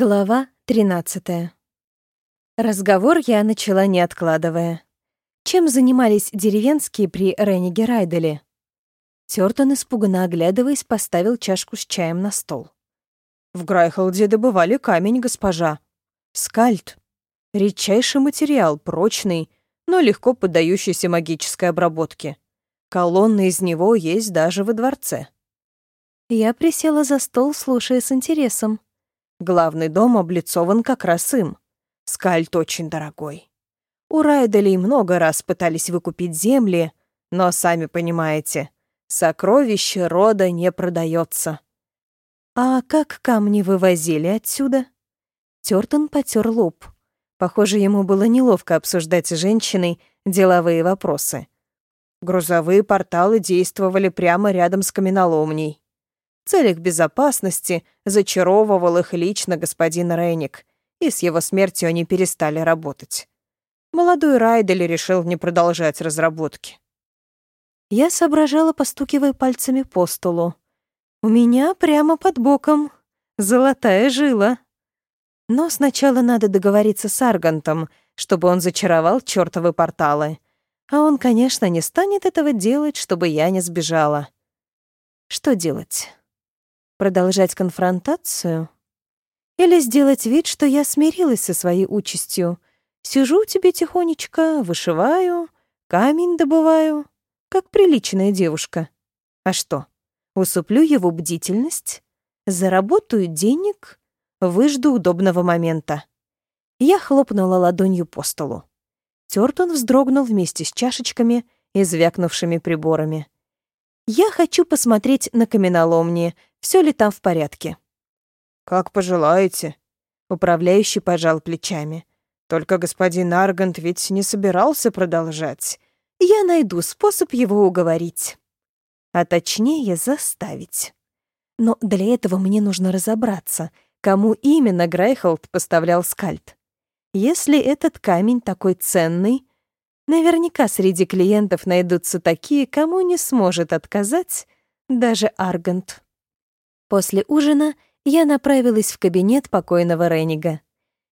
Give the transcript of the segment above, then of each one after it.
Глава 13. Разговор я начала не откладывая. Чем занимались деревенские при Ренниге Райделе? Тёртон, испуганно оглядываясь, поставил чашку с чаем на стол. «В Грайхолде добывали камень, госпожа. Скальд. Редчайший материал, прочный, но легко поддающийся магической обработке. Колонны из него есть даже во дворце». Я присела за стол, слушая с интересом. Главный дом облицован как раз им. Скальт очень дорогой. У Райделей много раз пытались выкупить земли, но, сами понимаете, сокровище рода не продается. А как камни вывозили отсюда? Тёртон потер лоб. Похоже, ему было неловко обсуждать с женщиной деловые вопросы. Грузовые порталы действовали прямо рядом с каменоломней целях безопасности зачаровывал их лично господин Рейник, и с его смертью они перестали работать. Молодой Райдели решил не продолжать разработки. Я соображала, постукивая пальцами по столу. У меня прямо под боком золотая жила. Но сначала надо договориться с Аргантом, чтобы он зачаровал чёртовы порталы. А он, конечно, не станет этого делать, чтобы я не сбежала. Что делать? Продолжать конфронтацию? Или сделать вид, что я смирилась со своей участью? Сижу тебе тихонечко, вышиваю, камень добываю, как приличная девушка. А что, усуплю его бдительность, заработаю денег, выжду удобного момента. Я хлопнула ладонью по столу. Тёртон вздрогнул вместе с чашечками и звякнувшими приборами. Я хочу посмотреть на каменоломни, все ли там в порядке. Как пожелаете. Управляющий пожал плечами. Только господин Аргант ведь не собирался продолжать. Я найду способ его уговорить. А точнее, заставить. Но для этого мне нужно разобраться, кому именно Грейхолд поставлял скальд. Если этот камень такой ценный, Наверняка среди клиентов найдутся такие, кому не сможет отказать даже Аргант. После ужина я направилась в кабинет покойного Ренига.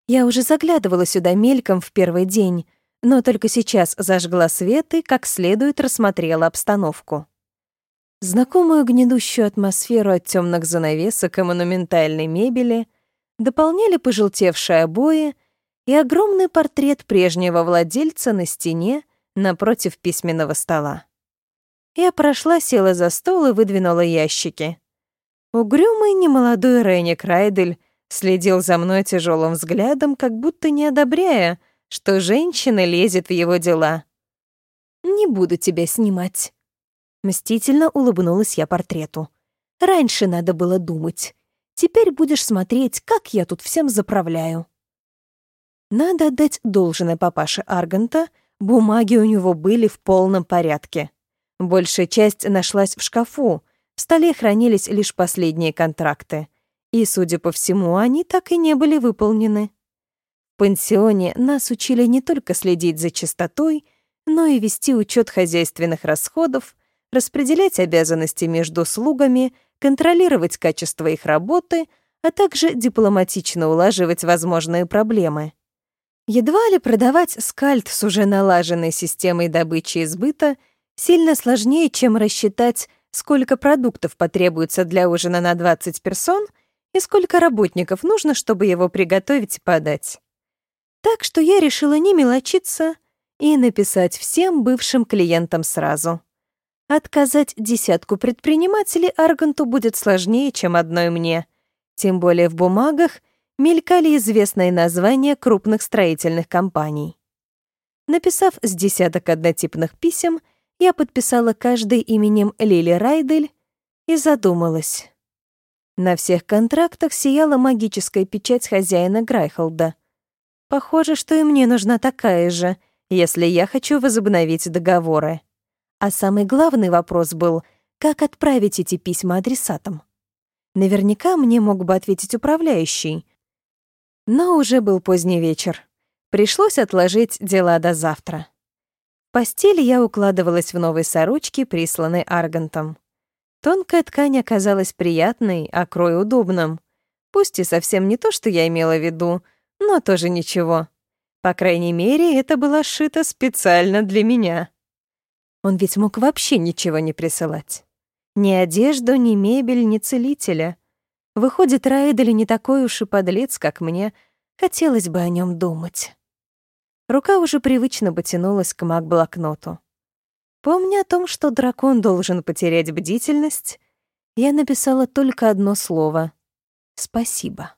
Я уже заглядывала сюда мельком в первый день, но только сейчас зажгла свет и как следует рассмотрела обстановку. Знакомую гнедущую атмосферу от темных занавесок и монументальной мебели дополняли пожелтевшие обои — и огромный портрет прежнего владельца на стене напротив письменного стола. Я прошла, села за стол и выдвинула ящики. Угрюмый немолодой Ренник Райдель следил за мной тяжелым взглядом, как будто не одобряя, что женщина лезет в его дела. «Не буду тебя снимать». Мстительно улыбнулась я портрету. «Раньше надо было думать. Теперь будешь смотреть, как я тут всем заправляю». Надо отдать должное папаше Арганта, бумаги у него были в полном порядке. Большая часть нашлась в шкафу, в столе хранились лишь последние контракты. И, судя по всему, они так и не были выполнены. В пансионе нас учили не только следить за чистотой, но и вести учет хозяйственных расходов, распределять обязанности между слугами, контролировать качество их работы, а также дипломатично улаживать возможные проблемы. Едва ли продавать скальд с уже налаженной системой добычи и сбыта сильно сложнее, чем рассчитать, сколько продуктов потребуется для ужина на 20 персон и сколько работников нужно, чтобы его приготовить и подать. Так что я решила не мелочиться и написать всем бывшим клиентам сразу. Отказать десятку предпринимателей Арганту будет сложнее, чем одной мне. Тем более в бумагах мелькали известные названия крупных строительных компаний. Написав с десяток однотипных писем, я подписала каждый именем Лили Райдель и задумалась. На всех контрактах сияла магическая печать хозяина Грайхолда. Похоже, что и мне нужна такая же, если я хочу возобновить договоры. А самый главный вопрос был, как отправить эти письма адресатам. Наверняка мне мог бы ответить управляющий — но уже был поздний вечер. Пришлось отложить дела до завтра. Постели я укладывалась в новой сорочке, присланной Аргантом. Тонкая ткань оказалась приятной, а крой удобным. Пусть и совсем не то, что я имела в виду, но тоже ничего. По крайней мере, это было сшито специально для меня. Он ведь мог вообще ничего не присылать. Ни одежду, ни мебель, ни целителя. Выходит, Райдели не такой уж и подлец, как мне. Хотелось бы о нем думать. Рука уже привычно потянулась к маг-блокноту. Помня о том, что дракон должен потерять бдительность, я написала только одно слово — «Спасибо».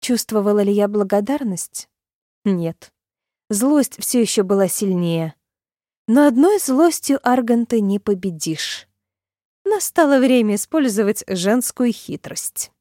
Чувствовала ли я благодарность? Нет. Злость все еще была сильнее. Но одной злостью Арганта не победишь. Настало время использовать женскую хитрость.